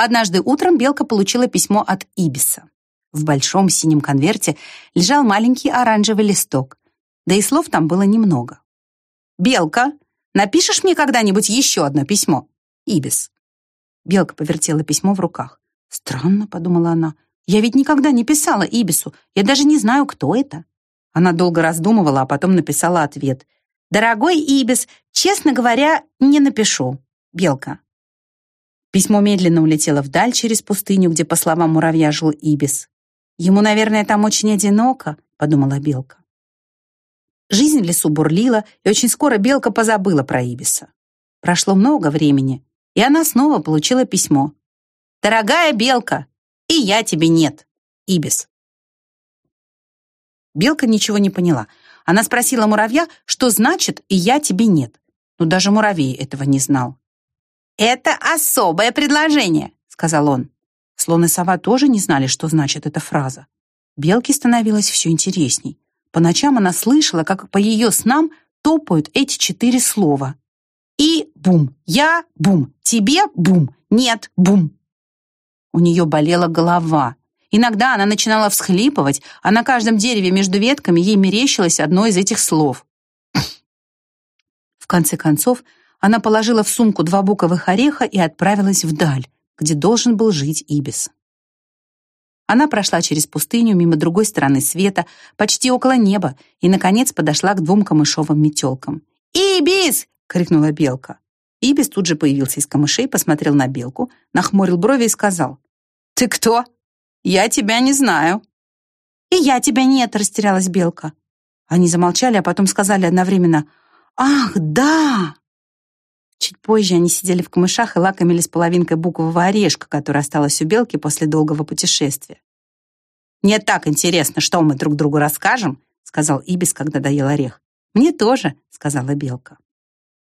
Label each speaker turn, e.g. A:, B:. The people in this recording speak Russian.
A: Однажды утром Белка получила письмо от Ибиса. В большом синем конверте лежал маленький оранжевый листок, да и слов там было немного. «Белка, напишешь мне когда-нибудь еще одно письмо?» Ибис. Белка повертела письмо в руках. «Странно», — подумала она, — «я ведь никогда не писала Ибису, я даже не знаю, кто это». Она долго раздумывала, а потом написала ответ. «Дорогой Ибис, честно говоря, не напишу. Белка». Письмо медленно улетело вдаль через пустыню, где, по словам муравья, жил Ибис. «Ему, наверное, там очень одиноко», — подумала Белка. Жизнь в лесу бурлила, и очень скоро Белка позабыла про Ибиса. Прошло много времени, и она снова получила письмо. «Дорогая Белка, и я тебе нет, Ибис». Белка ничего не поняла. Она спросила муравья, что значит «и я тебе нет». Но даже муравей этого не знал. «Это особое предложение», — сказал он. Слон и сова тоже не знали, что значит эта фраза. Белке становилось все интересней. По ночам она слышала, как по ее снам топают эти четыре слова. И бум, я бум, тебе бум, нет бум. У нее болела голова. Иногда она начинала всхлипывать, а на каждом дереве между ветками ей мерещилось одно из этих слов. В конце концов, она положила в сумку два буковых ореха и отправилась вдаль, где должен был жить Ибис. Она прошла через пустыню мимо другой стороны света, почти около неба, и, наконец, подошла к двум камышовым метелкам. «Ибис!» — крикнула белка. Ибис тут же появился из камышей, посмотрел на белку, нахмурил брови и сказал. «Ты кто? Я тебя не знаю». «И я тебя нет», — растерялась белка. Они замолчали, а потом сказали одновременно. «Ах, да!» Чуть позже они сидели в камышах и лакомились половинкой букового орешка, который осталась у белки после долгого путешествия. «Мне так интересно, что мы друг другу расскажем», сказал Ибис, когда доел орех. «Мне тоже», — сказала белка.